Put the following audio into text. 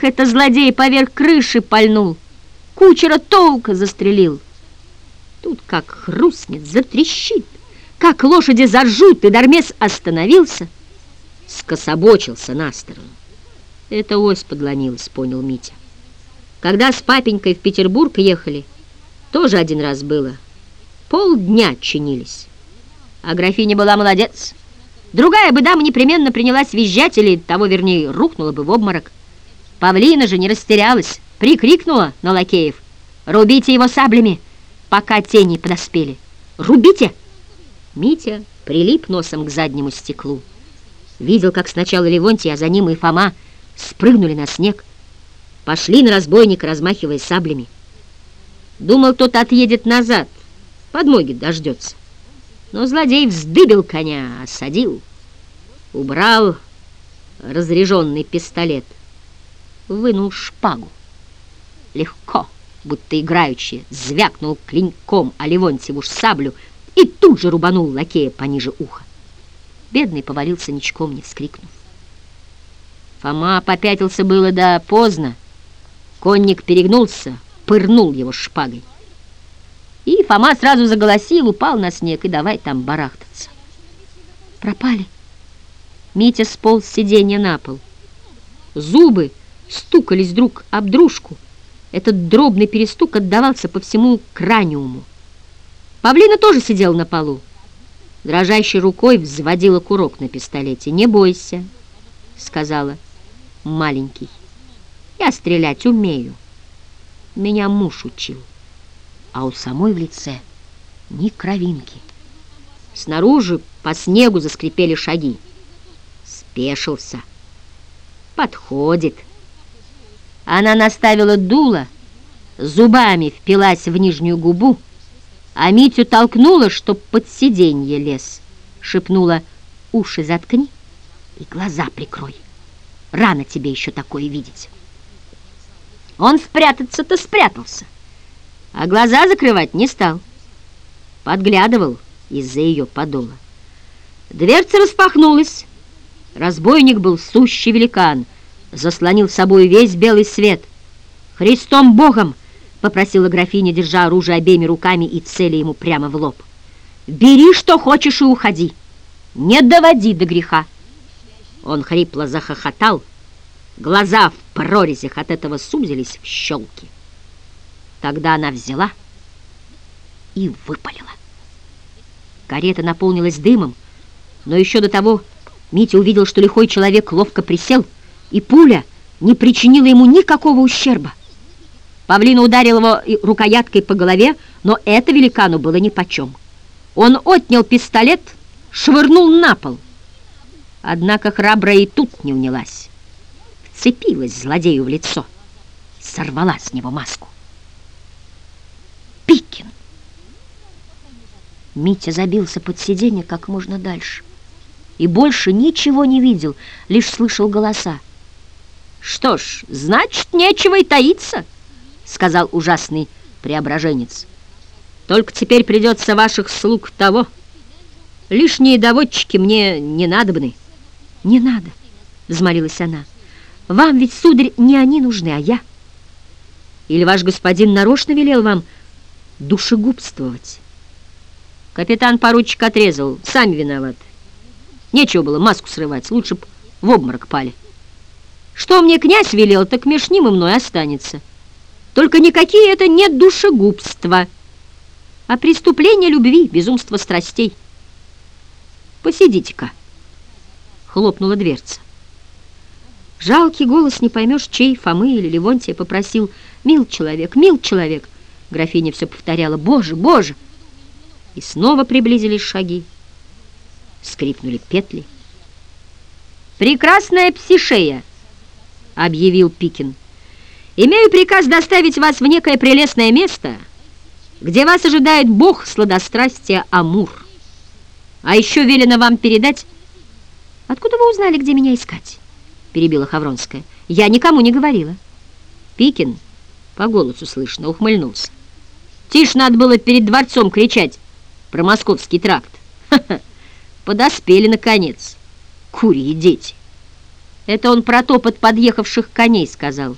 Ах, это злодей поверх крыши пальнул, кучера толка застрелил. Тут как хрустнет, затрещит, как лошади заржут, и Дармес остановился, скособочился на сторону. Это ось подломилась, понял Митя. Когда с папенькой в Петербург ехали, тоже один раз было. Полдня чинились. А графиня была молодец. Другая бы дама непременно принялась визжать или, того вернее, рухнула бы в обморок. Павлина же не растерялась, прикрикнула на лакеев. «Рубите его саблями, пока тени подоспели! Рубите!» Митя прилип носом к заднему стеклу. Видел, как сначала Левонтий, а за ним и Фома спрыгнули на снег. Пошли на разбойника, размахивая саблями. Думал, тот отъедет назад, подмоги дождется. Но злодей вздыбил коня, осадил, убрал разряженный пистолет, вынул шпагу. Легко, будто играючи, звякнул клинком о Левонтьеву саблю и тут же рубанул лакея пониже уха. Бедный повалился ничком, не вскрикнув. Фома попятился было, да поздно. Конник перегнулся, пырнул его шпагой. И Фома сразу заголосил, упал на снег и давай там барахтаться. Пропали. Митя сполз сиденья на пол. Зубы стукались друг об дружку. Этот дробный перестук отдавался по всему краниуму. Павлина тоже сидел на полу. Дрожащей рукой взводила курок на пистолете. «Не бойся», — сказала маленький. «Я стрелять умею. Меня муж учил» а у самой в лице ни кровинки. Снаружи по снегу заскрипели шаги. Спешился. Подходит. Она наставила дуло, зубами впилась в нижнюю губу, а Митю толкнула, чтоб под сиденье лез. Шепнула, уши заткни и глаза прикрой. Рано тебе еще такое видеть. Он спрятаться-то спрятался а глаза закрывать не стал. Подглядывал из-за ее подола. Дверца распахнулась. Разбойник был сущий великан, заслонил собой весь белый свет. «Христом Богом!» — попросила графиня, держа оружие обеими руками и цели ему прямо в лоб. «Бери, что хочешь, и уходи. Не доводи до греха!» Он хрипло захохотал. Глаза в прорезях от этого сузились в щелки. Тогда она взяла и выпалила. Карета наполнилась дымом, но еще до того Митя увидел, что лихой человек ловко присел, и пуля не причинила ему никакого ущерба. Павлина ударил его рукояткой по голове, но это великану было нипочем. Он отнял пистолет, швырнул на пол. Однако храбрая и тут не унялась. Вцепилась злодею в лицо, сорвала с него маску. Пикин. Митя забился под сиденье как можно дальше и больше ничего не видел, лишь слышал голоса. «Что ж, значит, нечего и таиться», — сказал ужасный преображенец. «Только теперь придется ваших слуг того. Лишние доводчики мне не надобны». «Не надо», — взмолилась она. «Вам ведь, сударь, не они нужны, а я». «Или ваш господин нарочно велел вам...» душегубствовать. Капитан-поручик отрезал, сами виноваты. Нечего было маску срывать, лучше б в обморок пали. Что мне князь велел, так меж ним и мной останется. Только никакие это не душегубства, а преступление любви, безумство страстей. Посидите-ка, хлопнула дверца. Жалкий голос, не поймешь, чей, Фомы или Левонтия, попросил «Мил человек, мил человек». Графиня все повторяла «Боже, Боже!» И снова приблизились шаги. Скрипнули петли. «Прекрасная псишея!» — объявил Пикин. «Имею приказ доставить вас в некое прелестное место, где вас ожидает бог сладострастия Амур. А еще велено вам передать...» «Откуда вы узнали, где меня искать?» — перебила Хавронская. «Я никому не говорила». Пикин, по голосу слышно, ухмыльнулся. Тише надо было перед дворцом кричать про московский тракт. Ха -ха. Подоспели, наконец, курьи дети. Это он про топот подъехавших коней сказал.